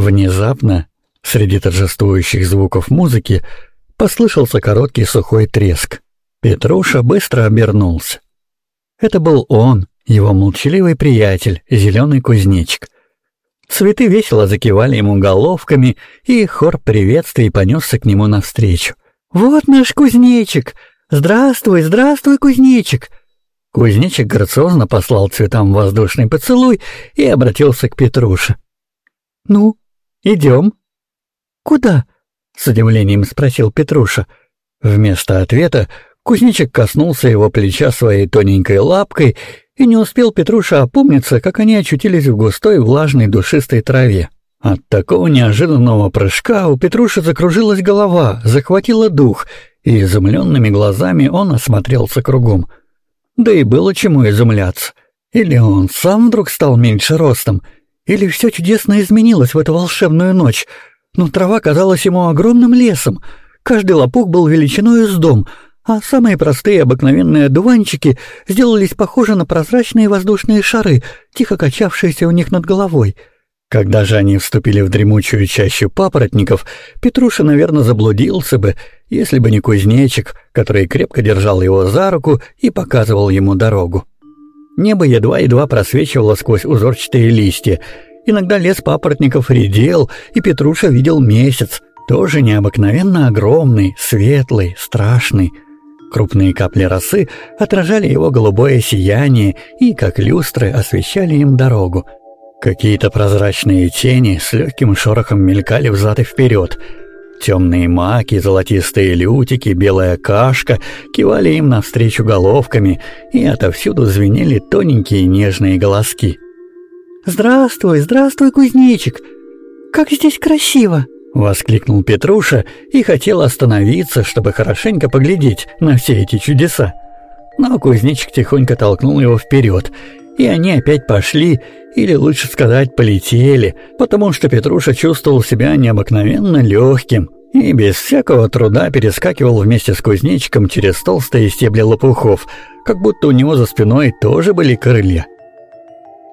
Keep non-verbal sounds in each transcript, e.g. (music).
Внезапно, среди торжествующих звуков музыки, послышался короткий сухой треск. Петруша быстро обернулся. Это был он, его молчаливый приятель, зеленый кузнечик. Цветы весело закивали ему головками, и хор приветствий понесся к нему навстречу. «Вот наш кузнечик! Здравствуй, здравствуй, кузнечик!» Кузнечик грациозно послал цветам воздушный поцелуй и обратился к Петруше. «Ну, идем?» «Куда?» — с удивлением спросил Петруша. Вместо ответа кузнечик коснулся его плеча своей тоненькой лапкой, и не успел Петруша опомниться, как они очутились в густой влажной душистой траве. От такого неожиданного прыжка у Петруши закружилась голова, захватила дух, и изумленными глазами он осмотрелся кругом. Да и было чему изумляться. Или он сам вдруг стал меньше ростом, или все чудесно изменилось в эту волшебную ночь. Но трава казалась ему огромным лесом, каждый лопух был величиной с дом, а самые простые обыкновенные одуванчики сделались похожи на прозрачные воздушные шары, тихо качавшиеся у них над головой — когда же они вступили в дремучую чащу папоротников, Петруша, наверное, заблудился бы, если бы не кузнечик, который крепко держал его за руку и показывал ему дорогу. Небо едва-едва просвечивало сквозь узорчатые листья. Иногда лес папоротников редел, и Петруша видел месяц, тоже необыкновенно огромный, светлый, страшный. Крупные капли росы отражали его голубое сияние и, как люстры, освещали им дорогу — Какие-то прозрачные тени с легким шорохом мелькали взад и вперед. Темные маки, золотистые лютики, белая кашка кивали им навстречу головками, и отовсюду звенели тоненькие нежные голоски. «Здравствуй, здравствуй, кузнечик! Как здесь красиво!» — воскликнул Петруша и хотел остановиться, чтобы хорошенько поглядеть на все эти чудеса. Но кузнечик тихонько толкнул его вперед, и они опять пошли, или лучше сказать, полетели, потому что Петруша чувствовал себя необыкновенно легким и без всякого труда перескакивал вместе с кузнечиком через толстые стебли лопухов, как будто у него за спиной тоже были крылья.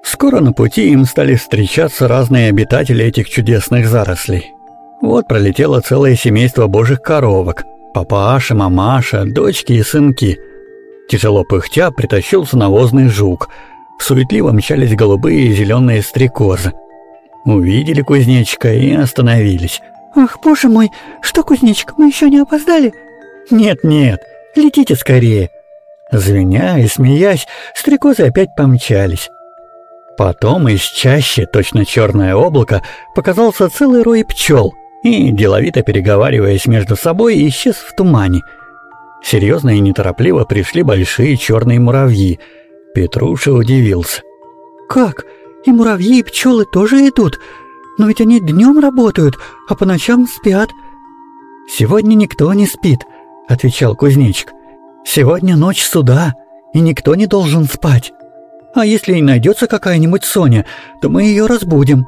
Скоро на пути им стали встречаться разные обитатели этих чудесных зарослей. Вот пролетело целое семейство божьих коровок. Папаша, мамаша, дочки и сынки. Тяжело пыхтя притащился навозный жук — суетливо мчались голубые и зеленые стрекозы. Увидели кузнечика и остановились. «Ах, боже мой, что, кузнечик, мы еще не опоздали?» «Нет-нет, летите скорее!» Звеня и смеясь, стрекозы опять помчались. Потом из чаще, точно черное облако, показался целый рой пчел и, деловито переговариваясь между собой, исчез в тумане. Серьезно и неторопливо пришли большие черные муравьи — Петруша удивился. «Как? И муравьи, и пчелы тоже идут? Но ведь они днем работают, а по ночам спят». «Сегодня никто не спит», — отвечал кузнечик. «Сегодня ночь суда, и никто не должен спать. А если и найдется какая-нибудь Соня, то мы ее разбудим».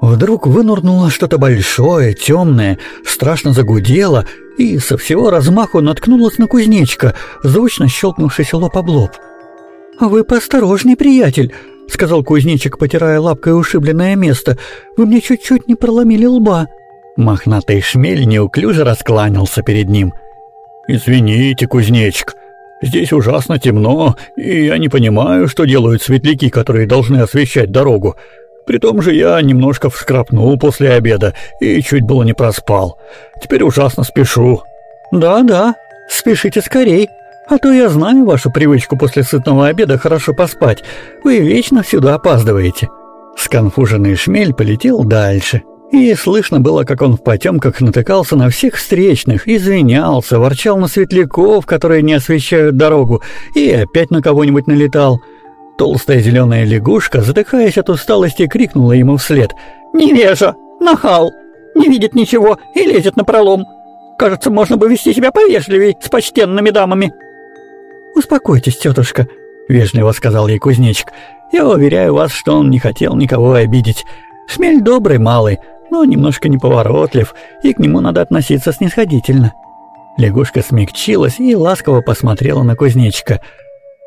Вдруг вынурнуло что-то большое, темное, страшно загудело и со всего размаху наткнулось на кузнечика, звучно щелкнувшись лоб об лоб. «Вы поосторожней, приятель», — сказал кузнечик, потирая лапкой ушибленное место. «Вы мне чуть-чуть не проломили лба». Мохнатый шмель неуклюже раскланялся перед ним. «Извините, кузнечик, здесь ужасно темно, и я не понимаю, что делают светляки, которые должны освещать дорогу. При том же я немножко вскрапнул после обеда и чуть было не проспал. Теперь ужасно спешу». «Да-да, спешите скорей», а то я знаю вашу привычку после сытного обеда хорошо поспать. Вы вечно сюда опаздываете». Сконфуженный шмель полетел дальше. И слышно было, как он в потемках натыкался на всех встречных, извинялся, ворчал на светляков, которые не освещают дорогу, и опять на кого-нибудь налетал. Толстая зеленая лягушка, задыхаясь от усталости, крикнула ему вслед. «Невежа! Нахал! Не видит ничего и лезет на пролом! Кажется, можно бы вести себя повежливей с почтенными дамами!» «Успокойтесь, тетушка», — вежливо сказал ей кузнечик. «Я уверяю вас, что он не хотел никого обидеть. Шмель добрый малый, но немножко неповоротлив, и к нему надо относиться снисходительно». Лягушка смягчилась и ласково посмотрела на кузнечика.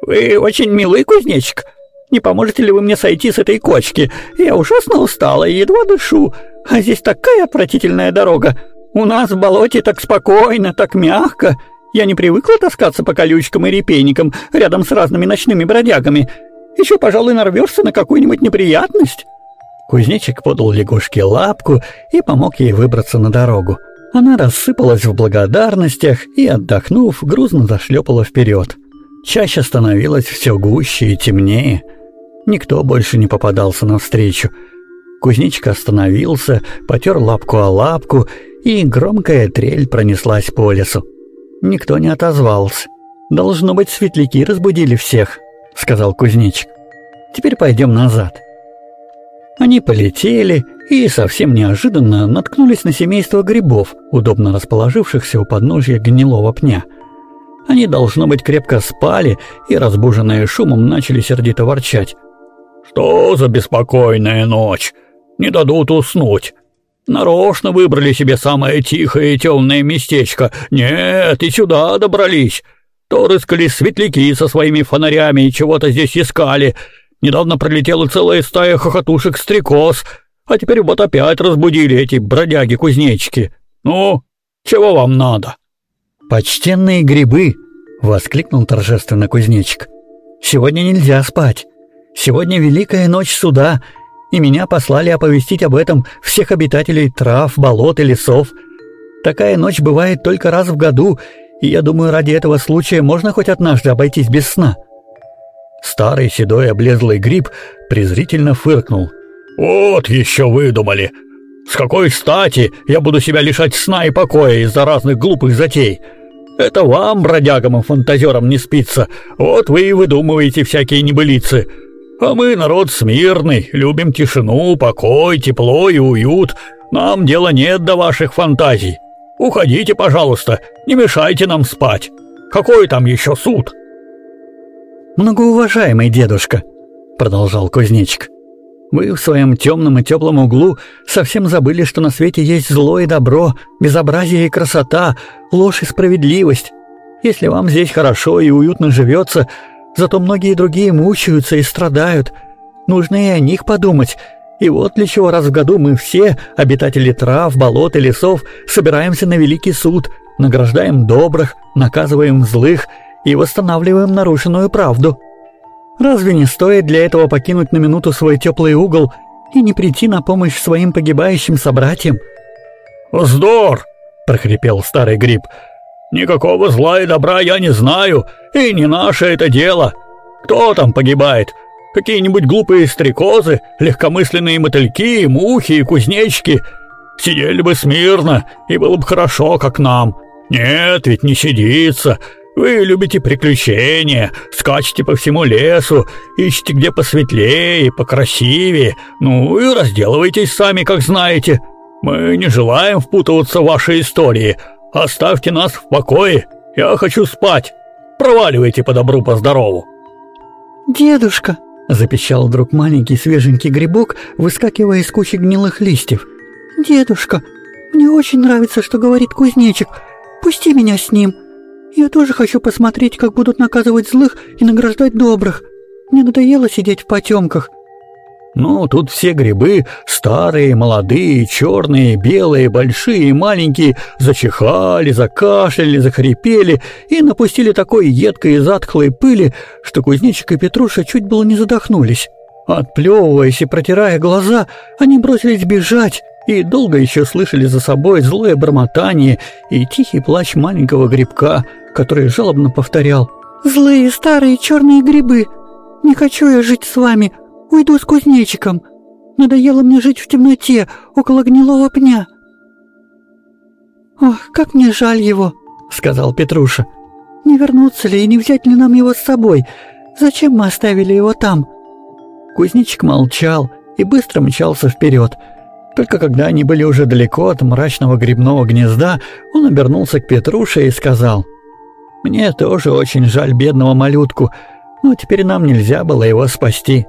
«Вы очень милый кузнечик. Не поможете ли вы мне сойти с этой кочки? Я ужасно устала и едва дышу. А здесь такая отвратительная дорога. У нас в болоте так спокойно, так мягко. Я не привыкла таскаться по колючкам и репейникам рядом с разными ночными бродягами. Еще, пожалуй, нарвешься на какую-нибудь неприятность». Кузнечик подал лягушке лапку и помог ей выбраться на дорогу. Она рассыпалась в благодарностях и, отдохнув, грузно зашлепала вперед. Чаще становилось все гуще и темнее. Никто больше не попадался навстречу. Кузнечик остановился, потер лапку о лапку, и громкая трель пронеслась по лесу. Никто не отозвался. «Должно быть, светляки разбудили всех», — сказал кузнечик. «Теперь пойдем назад». Они полетели и совсем неожиданно наткнулись на семейство грибов, удобно расположившихся у подножья гнилого пня. Они, должно быть, крепко спали и, разбуженные шумом, начали сердито ворчать. «Что за беспокойная ночь? Не дадут уснуть. Нарочно выбрали себе самое тихое и темное местечко. Нет, и сюда добрались. То рыскали светляки со своими фонарями и чего-то здесь искали. Недавно пролетела целая стая хохотушек-стрекоз, а теперь вот опять разбудили эти бродяги-кузнечики. Ну, чего вам надо?» «Почтенные грибы!» — воскликнул торжественно кузнечик. «Сегодня нельзя спать. Сегодня Великая Ночь Суда, и меня послали оповестить об этом всех обитателей трав, болот и лесов. Такая ночь бывает только раз в году, и я думаю, ради этого случая можно хоть однажды обойтись без сна». Старый седой облезлый гриб презрительно фыркнул. «Вот еще выдумали! С какой стати я буду себя лишать сна и покоя из-за разных глупых затей? Это вам, бродягам и фантазерам, не спится. Вот вы и выдумываете всякие небылицы. А мы народ смирный, любим тишину, покой, тепло и уют. Нам дела нет до ваших фантазий. Уходите, пожалуйста, не мешайте нам спать. Какой там еще суд?» «Многоуважаемый дедушка», — продолжал кузнечик, — «вы в своем темном и теплом углу совсем забыли, что на свете есть зло и добро, безобразие и красота, ложь и справедливость. Если вам здесь хорошо и уютно живется, зато многие другие мучаются и страдают. Нужно и о них подумать». И вот для чего раз в году мы все, обитатели трав, болот и лесов, собираемся на Великий суд, награждаем добрых, наказываем злых и восстанавливаем нарушенную правду. Разве не стоит для этого покинуть на минуту свой теплый угол и не прийти на помощь своим погибающим собратьям? «Вздор!» — прохрипел старый гриб. «Никакого зла и добра я не знаю, и не наше это дело. Кто там погибает? Какие-нибудь глупые стрекозы, легкомысленные мотыльки, мухи и кузнечики? Сидели бы смирно, и было бы хорошо, как нам. Нет, ведь не сидится. Вы любите приключения, скачете по всему лесу, ищете где посветлее покрасивее, ну и разделывайтесь сами, как знаете. Мы не желаем впутываться в ваши истории. Оставьте нас в покое. Я хочу спать. Проваливайте по добру, по здорову. Дедушка, запищал вдруг маленький свеженький грибок, выскакивая из кучи гнилых листьев. Дедушка, мне очень нравится, что говорит кузнечик. Пусти меня с ним. Я тоже хочу посмотреть, как будут наказывать злых и награждать добрых. Мне надоело сидеть в потемках. Ну, тут все грибы, старые, молодые, черные, белые, большие и маленькие, зачихали, закашляли, захрипели и напустили такой едкой и затхлой пыли, что кузнечик и Петруша чуть было не задохнулись. Отплевываясь и протирая глаза, они бросились бежать и долго еще слышали за собой злое бормотание и тихий плач маленького грибка — который жалобно повторял «Злые старые черные грибы! Не хочу я жить с вами, уйду с кузнечиком! Надоело мне жить в темноте, около гнилого пня!» «Ох, как мне жаль его!» — сказал Петруша. «Не вернуться ли и не взять ли нам его с собой? Зачем мы оставили его там?» Кузнечик молчал и быстро мчался вперед. Только когда они были уже далеко от мрачного грибного гнезда, он обернулся к Петруше и сказал — мне тоже очень жаль бедного малютку, но теперь нам нельзя было его спасти.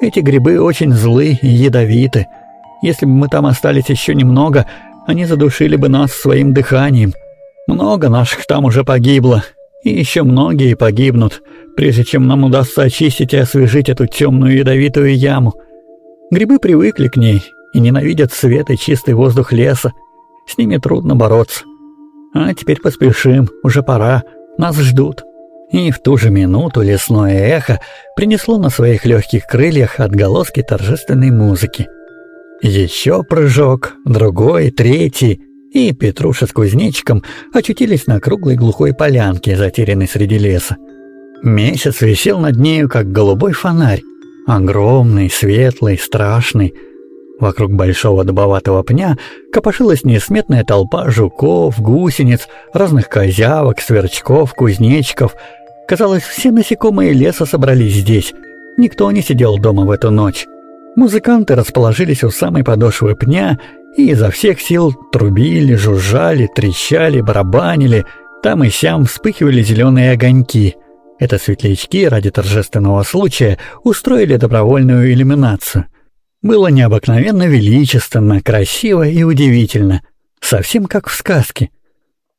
Эти грибы очень злы и ядовиты. Если бы мы там остались еще немного, они задушили бы нас своим дыханием. Много наших там уже погибло, И еще многие погибнут, прежде чем нам удастся очистить и освежить эту темную ядовитую яму. Грибы привыкли к ней и ненавидят свет и чистый воздух леса. С ними трудно бороться. А теперь поспешим, уже пора, нас ждут. И в ту же минуту лесное эхо принесло на своих легких крыльях отголоски торжественной музыки. Еще прыжок, другой, третий, и Петруша с кузнечиком очутились на круглой глухой полянке, затерянной среди леса. Месяц висел над нею, как голубой фонарь, огромный, светлый, страшный. Вокруг большого дубоватого пня копошилась несметная толпа жуков, гусениц, разных козявок, сверчков, кузнечиков. Казалось, все насекомые леса собрались здесь. Никто не сидел дома в эту ночь. Музыканты расположились у самой подошвы пня и изо всех сил трубили, жужжали, трещали, барабанили. Там и сям вспыхивали зеленые огоньки. Это светлячки ради торжественного случая устроили добровольную иллюминацию. Было необыкновенно величественно, красиво и удивительно. Совсем как в сказке.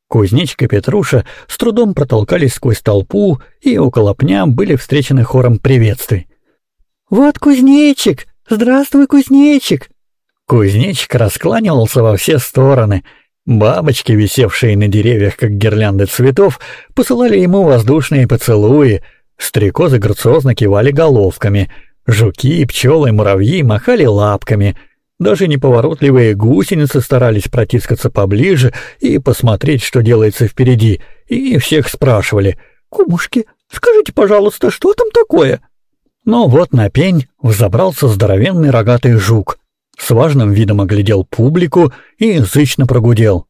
Кузнечка Петруша с трудом протолкались сквозь толпу и около пня были встречены хором приветствий. «Вот кузнечик! Здравствуй, кузнечик!» Кузнечик раскланивался во все стороны. Бабочки, висевшие на деревьях, как гирлянды цветов, посылали ему воздушные поцелуи. Стрекозы грациозно кивали головками. Жуки, пчелы, муравьи махали лапками. Даже неповоротливые гусеницы старались протискаться поближе и посмотреть, что делается впереди, и всех спрашивали «Кумушки, скажите, пожалуйста, что там такое?» Но вот на пень взобрался здоровенный рогатый жук — с важным видом оглядел публику и язычно прогудел.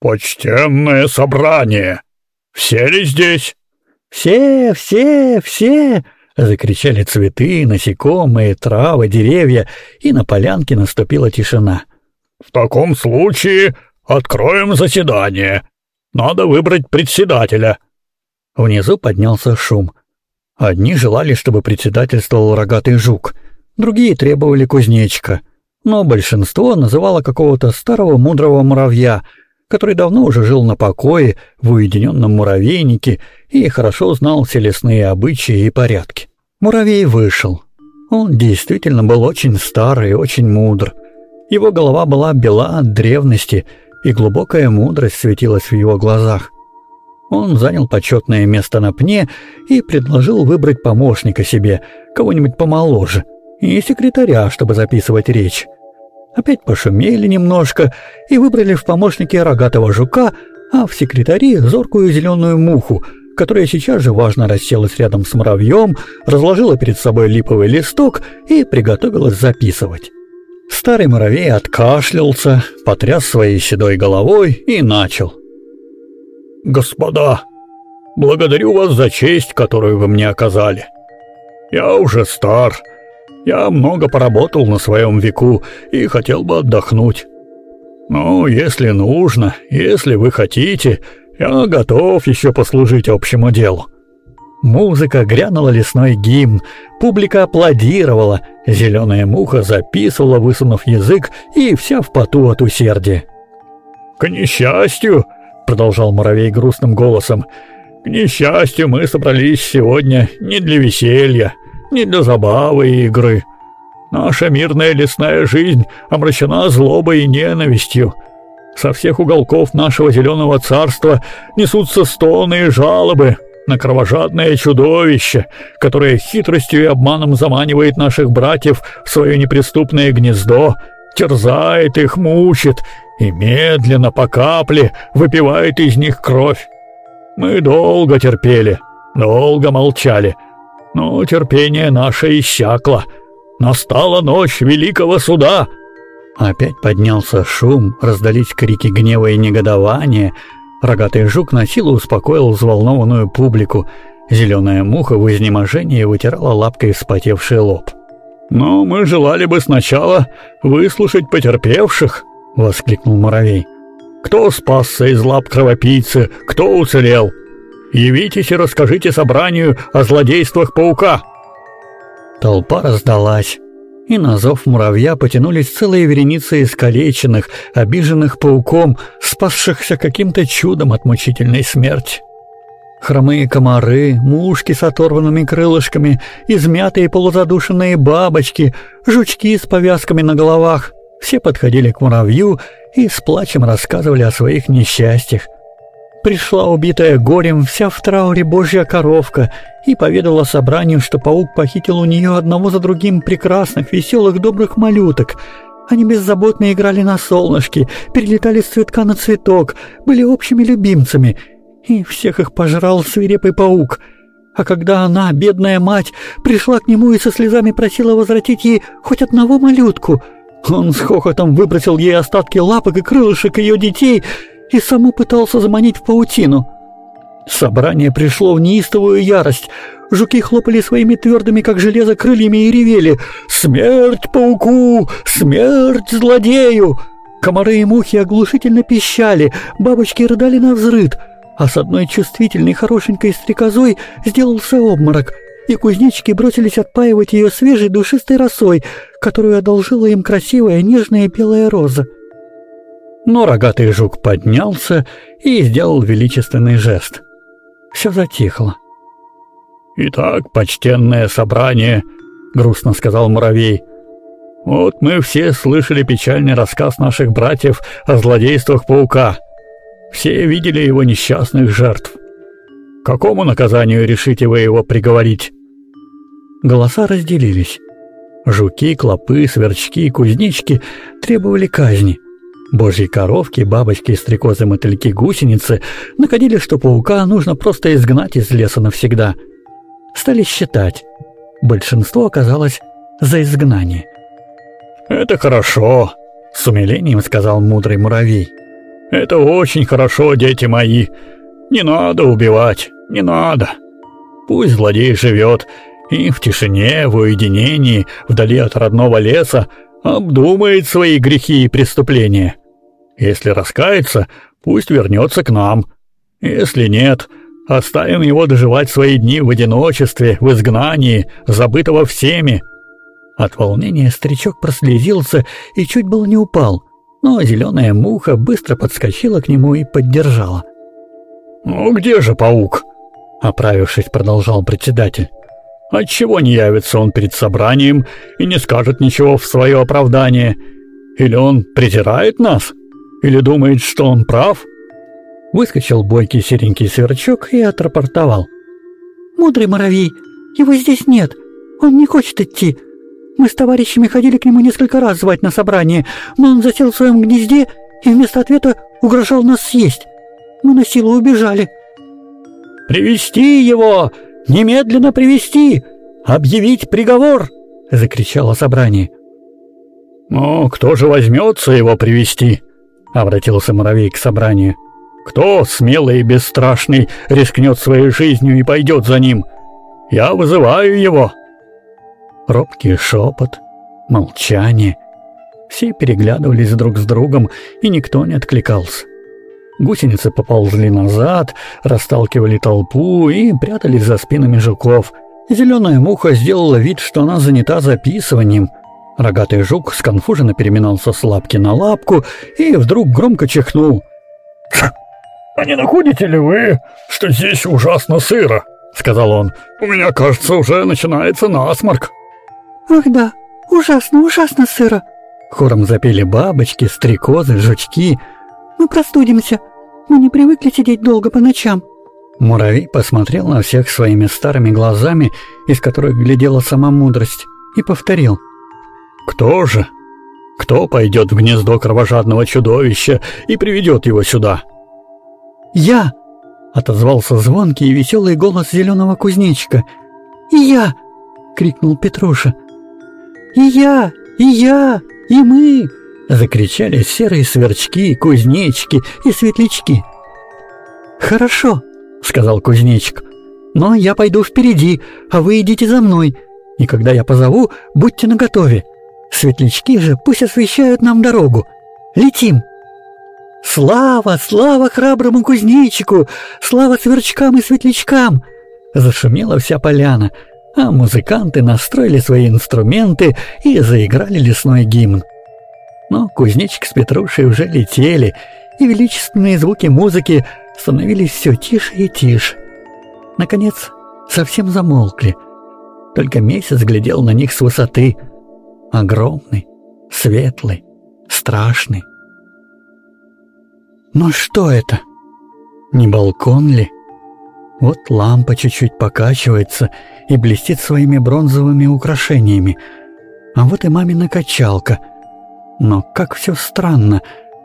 «Почтенное собрание! Все ли здесь?» «Все, все, все!» — закричали цветы, насекомые, травы, деревья, и на полянке наступила тишина. «В таком случае откроем заседание. Надо выбрать председателя». Внизу поднялся шум. Одни желали, чтобы председательствовал рогатый жук, другие требовали кузнечика — но большинство называло какого-то старого мудрого муравья, который давно уже жил на покое в уединенном муравейнике и хорошо знал все лесные обычаи и порядки. Муравей вышел. Он действительно был очень старый и очень мудр. Его голова была бела от древности, и глубокая мудрость светилась в его глазах. Он занял почетное место на пне и предложил выбрать помощника себе, кого-нибудь помоложе, и секретаря, чтобы записывать речь. Опять пошумели немножко и выбрали в помощники рогатого жука, а в секретари зоркую зеленую муху, которая сейчас же важно расселась рядом с муравьем, разложила перед собой липовый листок и приготовилась записывать. Старый муравей откашлялся, потряс своей седой головой и начал. «Господа, благодарю вас за честь, которую вы мне оказали. Я уже стар» Я много поработал на своем веку и хотел бы отдохнуть. Но если нужно, если вы хотите, я готов еще послужить общему делу». Музыка грянула лесной гимн, публика аплодировала, зеленая муха записывала, высунув язык, и вся в поту от усердия. «К несчастью», — продолжал муравей грустным голосом, — «к несчастью мы собрались сегодня не для веселья, не для забавы и игры. Наша мирная лесная жизнь омрачена злобой и ненавистью. Со всех уголков нашего зеленого царства несутся стоны и жалобы на кровожадное чудовище, которое хитростью и обманом заманивает наших братьев в свое неприступное гнездо, терзает их, мучит и медленно по капле выпивает из них кровь. Мы долго терпели, долго молчали, но терпение наше иссякло. Настала ночь великого суда!» Опять поднялся шум, раздались крики гнева и негодования. Рогатый жук на силу успокоил взволнованную публику. Зеленая муха в изнеможении вытирала лапкой вспотевший лоб. «Но мы желали бы сначала выслушать потерпевших», — воскликнул муравей. «Кто спасся из лап кровопийцы? Кто уцелел?» Явитесь и расскажите собранию о злодействах паука!» Толпа раздалась, и на зов муравья потянулись целые вереницы искалеченных, обиженных пауком, спасшихся каким-то чудом от мучительной смерти. Хромые комары, мушки с оторванными крылышками, измятые полузадушенные бабочки, жучки с повязками на головах. Все подходили к муравью и с плачем рассказывали о своих несчастьях. Пришла убитая горем вся в трауре божья коровка и поведала собранию, что паук похитил у нее одного за другим прекрасных, веселых, добрых малюток. Они беззаботно играли на солнышке, перелетали с цветка на цветок, были общими любимцами, и всех их пожрал свирепый паук. А когда она, бедная мать, пришла к нему и со слезами просила возвратить ей хоть одного малютку, он с хохотом выбросил ей остатки лапок и крылышек ее детей и саму пытался заманить в паутину. Собрание пришло в неистовую ярость. Жуки хлопали своими твердыми, как железо, крыльями и ревели «Смерть пауку! Смерть злодею!» Комары и мухи оглушительно пищали, бабочки рыдали на взрыд, а с одной чувствительной хорошенькой стрекозой сделался обморок, и кузнечики бросились отпаивать ее свежей душистой росой, которую одолжила им красивая нежная белая роза. Но рогатый жук поднялся и сделал величественный жест. Все затихло. «Итак, почтенное собрание», — грустно сказал муравей, — «вот мы все слышали печальный рассказ наших братьев о злодействах паука. Все видели его несчастных жертв. К какому наказанию решите вы его приговорить?» Голоса разделились. Жуки, клопы, сверчки, кузнечки требовали казни. Божьи коровки, бабочки, стрекозы, мотыльки, гусеницы находили, что паука нужно просто изгнать из леса навсегда. Стали считать. Большинство оказалось за изгнание. «Это хорошо», — с умилением сказал мудрый муравей. «Это очень хорошо, дети мои. Не надо убивать, не надо. Пусть злодей живет, и в тишине, в уединении, вдали от родного леса, обдумает свои грехи и преступления. Если раскается, пусть вернется к нам. Если нет, оставим его доживать свои дни в одиночестве, в изгнании, забытого всеми». От волнения старичок прослезился и чуть было не упал, но зеленая муха быстро подскочила к нему и поддержала. «Ну где же паук?» — оправившись, продолжал председатель. Отчего не явится он перед собранием и не скажет ничего в свое оправдание? Или он презирает нас? Или думает, что он прав?» Выскочил бойкий серенький сверчок и отрапортовал. «Мудрый муравей, его здесь нет. Он не хочет идти. Мы с товарищами ходили к нему несколько раз звать на собрание, но он засел в своем гнезде и вместо ответа угрожал нас съесть. Мы на силу убежали». «Привести его!» Немедленно привести! Объявить приговор!» — закричало собрание. «Ну, кто же возьмется его привести? обратился муравей к собранию. «Кто, смелый и бесстрашный, рискнет своей жизнью и пойдет за ним? Я вызываю его!» Робкий шепот, молчание. Все переглядывались друг с другом, и никто не откликался. Гусеницы поползли назад, расталкивали толпу и прятались за спинами жуков. Зеленая муха сделала вид, что она занята записыванием. Рогатый жук сконфуженно переминался с лапки на лапку и вдруг громко чихнул. «А не находите ли вы, что здесь ужасно сыро?» — сказал он. «У меня, кажется, уже начинается насморк». «Ах да, ужасно, ужасно сыро!» Хором запели бабочки, стрекозы, жучки — мы простудимся. Мы не привыкли сидеть долго по ночам». Муравей посмотрел на всех своими старыми глазами, из которых глядела сама мудрость, и повторил. «Кто же? Кто пойдет в гнездо кровожадного чудовища и приведет его сюда?» «Я!» — отозвался звонкий и веселый голос зеленого кузнечика. «И я!» — крикнул Петруша. «И я! И я! И мы!» Закричали серые сверчки, кузнечики и светлячки. «Хорошо», — сказал кузнечик. «Но я пойду впереди, а вы идите за мной. И когда я позову, будьте наготове. Светлячки же пусть освещают нам дорогу. Летим!» «Слава, слава храброму кузнечику! Слава сверчкам и светлячкам!» Зашумела вся поляна, а музыканты настроили свои инструменты и заиграли лесной гимн. Но кузнечик с Петрушей уже летели, и величественные звуки музыки становились все тише и тише. наконец, совсем замолкли. Только месяц глядел на них с высоты. Огромный, светлый, страшный. Но что это? Не балкон ли? Вот лампа чуть-чуть покачивается и блестит своими бронзовыми украшениями. А вот и мамина качалка. Но как все странно,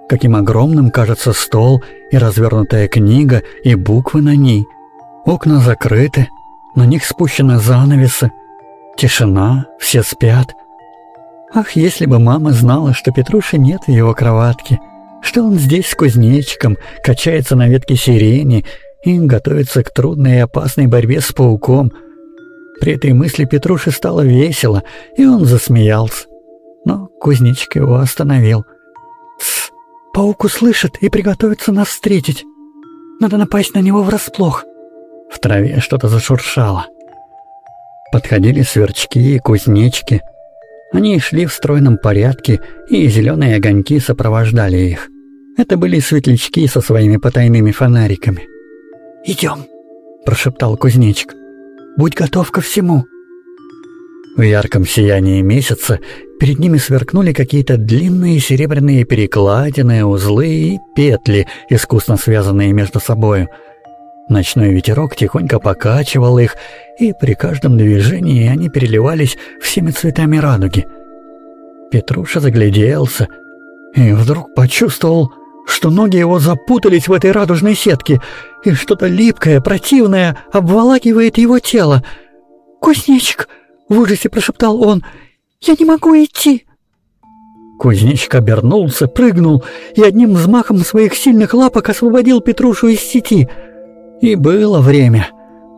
каким огромным кажется стол и развернутая книга и буквы на ней. Окна закрыты, на них спущены занавесы. Тишина, все спят. Ах, если бы мама знала, что Петруши нет в его кроватке, что он здесь с кузнечиком, качается на ветке сирени и готовится к трудной и опасной борьбе с пауком. При этой мысли Петруши стало весело, и он засмеялся. Но кузнечик его остановил. «Тсс, паук услышит и приготовится нас встретить. Надо напасть на него врасплох». В траве что-то зашуршало. Подходили сверчки и кузнечики. Они шли в стройном порядке, и зеленые огоньки сопровождали их. Это были светлячки со своими потайными фонариками. «Идем», — прошептал кузнечик. «Будь готов ко всему». В ярком сиянии месяца перед ними сверкнули какие-то длинные серебряные перекладины, узлы и петли, искусно связанные между собою — Ночной ветерок тихонько покачивал их, и при каждом движении они переливались всеми цветами радуги. Петруша загляделся и вдруг почувствовал, что ноги его запутались в этой радужной сетке, и что-то липкое, противное обволакивает его тело. «Кузнечик!» — в ужасе прошептал он. «Я не могу идти!» Кузнечик обернулся, прыгнул и одним взмахом своих сильных лапок освободил Петрушу из сети — и было время.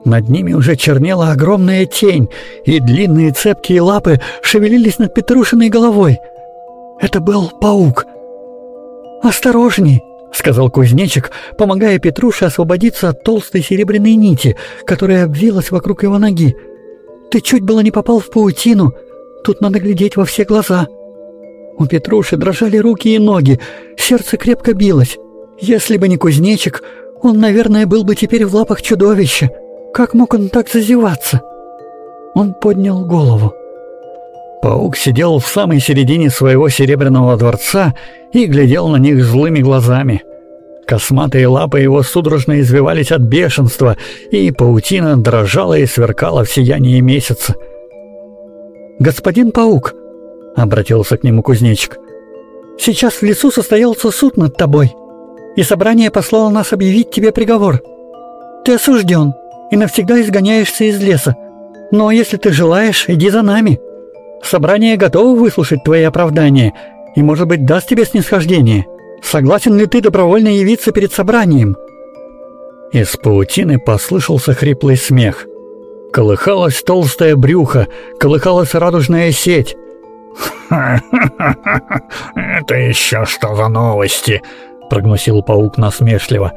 Над ними уже чернела огромная тень, и длинные цепкие лапы шевелились над Петрушиной головой. Это был паук. «Осторожней!» — сказал кузнечик, помогая Петруше освободиться от толстой серебряной нити, которая обвилась вокруг его ноги. «Ты чуть было не попал в паутину. Тут надо глядеть во все глаза». У Петруши дрожали руки и ноги, сердце крепко билось. Если бы не кузнечик, он, наверное, был бы теперь в лапах чудовища. Как мог он так зазеваться? Он поднял голову. Паук сидел в самой середине своего серебряного дворца и глядел на них злыми глазами. Косматые лапы его судорожно извивались от бешенства, и паутина дрожала и сверкала в сиянии месяца. «Господин паук», — обратился к нему кузнечик, — «сейчас в лесу состоялся суд над тобой и собрание послало нас объявить тебе приговор. Ты осужден и навсегда изгоняешься из леса. Но если ты желаешь, иди за нами. Собрание готово выслушать твои оправдания и, может быть, даст тебе снисхождение. Согласен ли ты добровольно явиться перед собранием?» Из паутины послышался хриплый смех. Колыхалось толстое брюхо, колыхалась радужная сеть. (laughs) Это еще что за новости?» прогнусил паук насмешливо.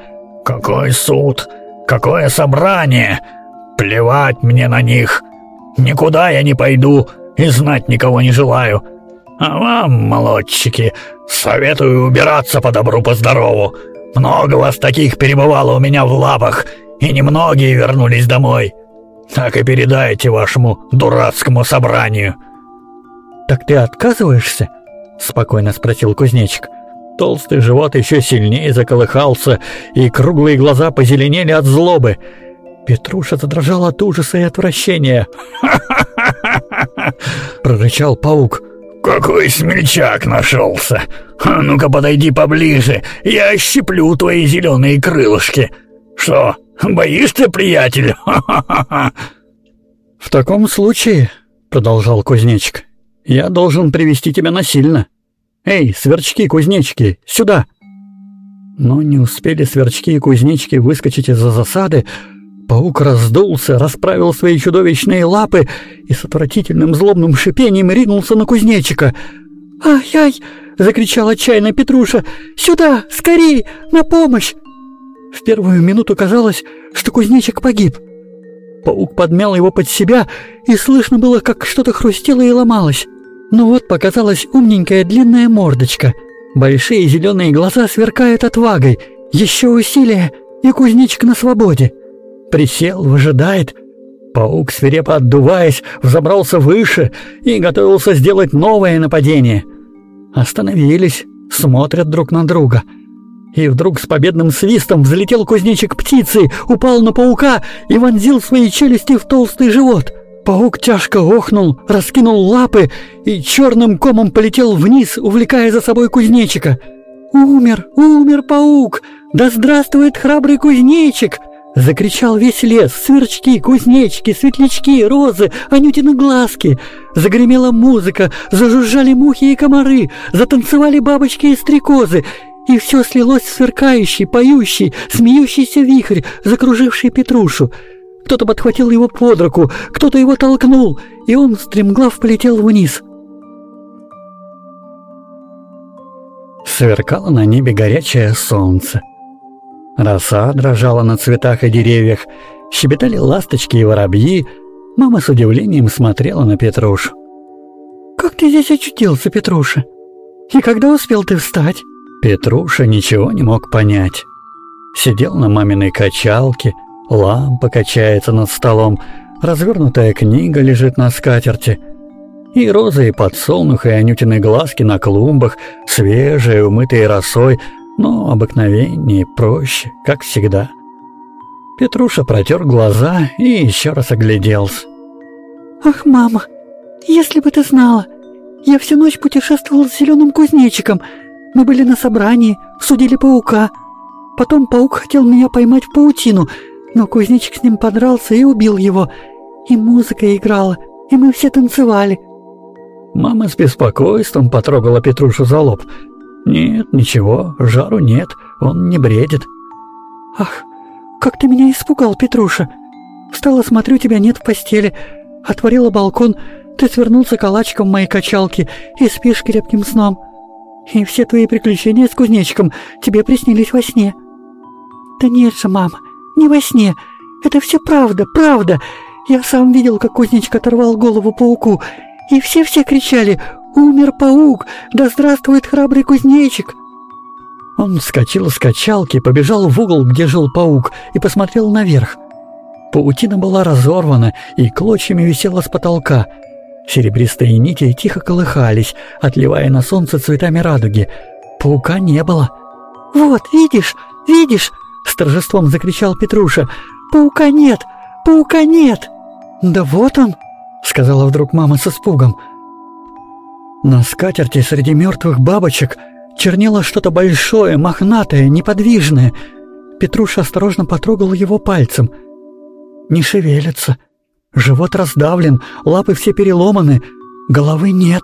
«Какой суд? Какое собрание? Плевать мне на них! Никуда я не пойду и знать никого не желаю. А вам, молодчики, советую убираться по добру, по здорову. Много вас таких перебывало у меня в лапах, и немногие вернулись домой. Так и передайте вашему дурацкому собранию». «Так ты отказываешься?» — спокойно спросил кузнечик. Толстый живот еще сильнее заколыхался, и круглые глаза позеленели от злобы. Петруша задрожал от ужаса и отвращения. (laughs) прорычал паук. «Какой смельчак нашелся! А ну-ка подойди поближе, я ощиплю твои зеленые крылышки! Что, боишься, приятель? (laughs) «В таком случае, — продолжал кузнечик, — я должен привести тебя насильно. «Эй, сверчки-кузнечики, сюда!» Но не успели сверчки и кузнечики выскочить из-за засады, паук раздулся, расправил свои чудовищные лапы и с отвратительным злобным шипением ринулся на кузнечика. «Ай-ай!» — закричал отчаянно Петруша. «Сюда! Скорей! На помощь!» В первую минуту казалось, что кузнечик погиб. Паук подмял его под себя, и слышно было, как что-то хрустело и ломалось. Ну вот показалась умненькая длинная мордочка. Большие зеленые глаза сверкают отвагой. Еще усилие, и кузнечик на свободе. Присел, выжидает. Паук, свирепо отдуваясь, взобрался выше и готовился сделать новое нападение. Остановились, смотрят друг на друга. И вдруг с победным свистом взлетел кузнечик птицы, упал на паука и вонзил свои челюсти в толстый живот. Паук тяжко охнул, раскинул лапы и черным комом полетел вниз, увлекая за собой кузнечика. «Умер, умер паук! Да здравствует храбрый кузнечик!» Закричал весь лес, сверчки, кузнечки, светлячки, розы, анютины глазки. Загремела музыка, зажужжали мухи и комары, затанцевали бабочки и стрекозы, и все слилось в сверкающий, поющий, смеющийся вихрь, закруживший Петрушу. Кто-то подхватил его под руку, кто-то его толкнул, и он стремглав полетел вниз. Сверкало на небе горячее солнце. Роса дрожала на цветах и деревьях, щебетали ласточки и воробьи. Мама с удивлением смотрела на Петрушу. «Как ты здесь очутился, Петруша? И когда успел ты встать?» Петруша ничего не мог понять. Сидел на маминой качалке, лампа качается над столом, развернутая книга лежит на скатерти, и розы и подсолнух, и анютины глазки на клумбах, свежие, умытые росой, но обыкновеннее, проще, как всегда. Петруша протер глаза и еще раз огляделся. «Ах, мама, если бы ты знала, я всю ночь путешествовал с зеленым кузнечиком. Мы были на собрании, судили паука. Потом паук хотел меня поймать в паутину, но кузнечик с ним подрался и убил его. И музыка играла, и мы все танцевали». Мама с беспокойством потрогала Петрушу за лоб – «Нет, ничего, жару нет, он не бредит». «Ах, как ты меня испугал, Петруша! Встала, смотрю, тебя нет в постели. Отворила балкон, ты свернулся калачиком в моей качалке и спишь крепким сном. И все твои приключения с кузнечиком тебе приснились во сне». «Да нет же, мама, не во сне. Это все правда, правда. Я сам видел, как кузнечик оторвал голову пауку, и все-все кричали «Умер паук! Да здравствует храбрый кузнечик!» Он вскочил с качалки, побежал в угол, где жил паук, и посмотрел наверх. Паутина была разорвана и клочьями висела с потолка. Серебристые нити тихо колыхались, отливая на солнце цветами радуги. Паука не было. «Вот, видишь, видишь!» — с торжеством закричал Петруша. «Паука нет! Паука нет!» «Да вот он!» — сказала вдруг мама с испугом. На скатерти среди мертвых бабочек чернело что-то большое, мохнатое, неподвижное. Петруша осторожно потрогал его пальцем. Не шевелится. Живот раздавлен, лапы все переломаны, головы нет.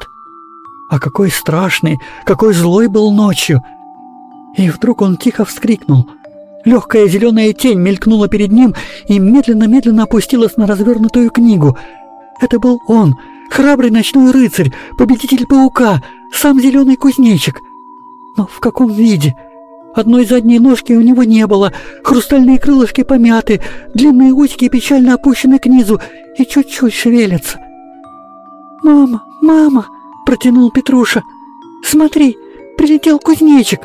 А какой страшный, какой злой был ночью. И вдруг он тихо вскрикнул. Легкая зеленая тень мелькнула перед ним и медленно-медленно опустилась на развернутую книгу. Это был он — Храбрый ночной рыцарь, победитель паука, сам зеленый кузнечик. Но в каком виде? Одной задней ножки у него не было, хрустальные крылышки помяты, длинные усики печально опущены к низу и чуть-чуть шевелятся. «Мама, мама!» — протянул Петруша. «Смотри, прилетел кузнечик.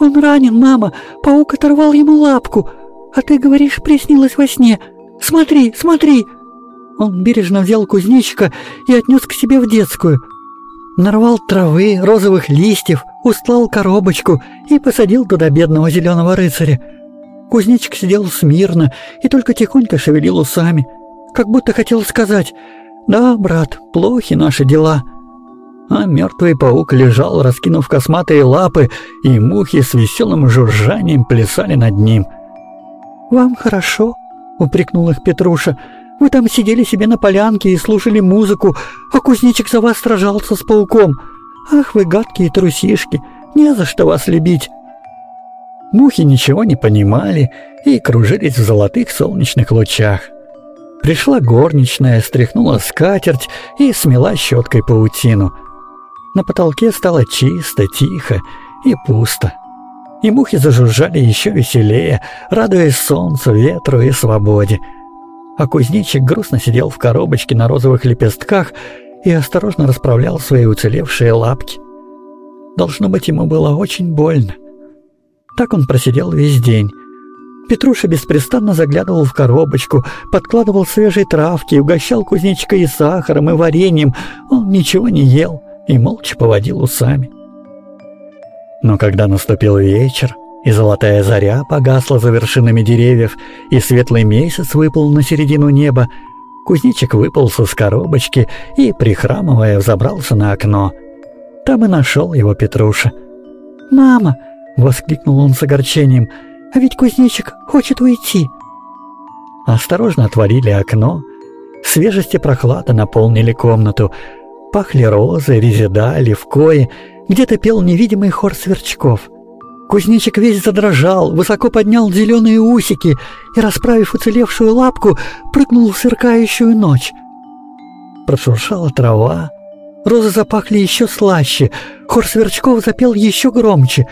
Он ранен, мама, паук оторвал ему лапку, а ты говоришь, приснилось во сне. Смотри, смотри!» Он бережно взял кузнечика и отнес к себе в детскую. Нарвал травы, розовых листьев, устлал коробочку и посадил туда бедного зеленого рыцаря. Кузнечик сидел смирно и только тихонько шевелил усами, как будто хотел сказать «Да, брат, плохи наши дела». А мертвый паук лежал, раскинув косматые лапы, и мухи с веселым жужжанием плясали над ним. «Вам хорошо?» — упрекнул их Петруша. Вы там сидели себе на полянке и слушали музыку, а кузнечик за вас сражался с пауком. Ах вы гадкие трусишки, не за что вас любить». Мухи ничего не понимали и кружились в золотых солнечных лучах. Пришла горничная, стряхнула скатерть и смела щеткой паутину. На потолке стало чисто, тихо и пусто. И мухи зажужжали еще веселее, радуясь солнцу, ветру и свободе а кузнечик грустно сидел в коробочке на розовых лепестках и осторожно расправлял свои уцелевшие лапки. Должно быть, ему было очень больно. Так он просидел весь день. Петруша беспрестанно заглядывал в коробочку, подкладывал свежие травки, угощал кузнечика и сахаром, и вареньем. Он ничего не ел и молча поводил усами. Но когда наступил вечер, и золотая заря погасла за вершинами деревьев, и светлый месяц выпал на середину неба, кузнечик выполз из коробочки и, прихрамывая, взобрался на окно. Там и нашел его Петруша. «Мама!» — воскликнул он с огорчением — а ведь кузнечик хочет уйти. Осторожно отворили окно. Свежесть и прохлада наполнили комнату. Пахли розы, резида, левкои. Где-то пел невидимый хор сверчков. Кузнечик весь задрожал, высоко поднял зеленые усики и, расправив уцелевшую лапку, прыгнул в сверкающую ночь. Прошуршала трава, розы запахли еще слаще, хор сверчков запел еще громче.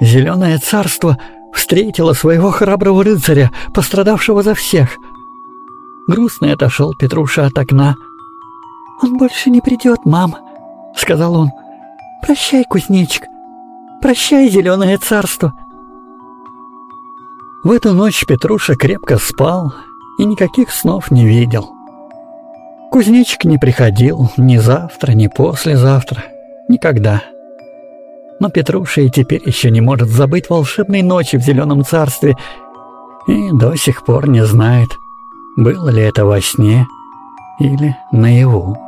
Зеленое царство — встретила своего храброго рыцаря, пострадавшего за всех. Грустный отошел Петруша от окна. «Он больше не придет, мам», — сказал он. «Прощай, кузнечик, прощай, зеленое царство». В эту ночь Петруша крепко спал и никаких снов не видел. Кузнечик не приходил ни завтра, ни послезавтра, никогда. Но Петруша и теперь еще не может забыть волшебной ночи в Зеленом Царстве и до сих пор не знает, было ли это во сне или наяву.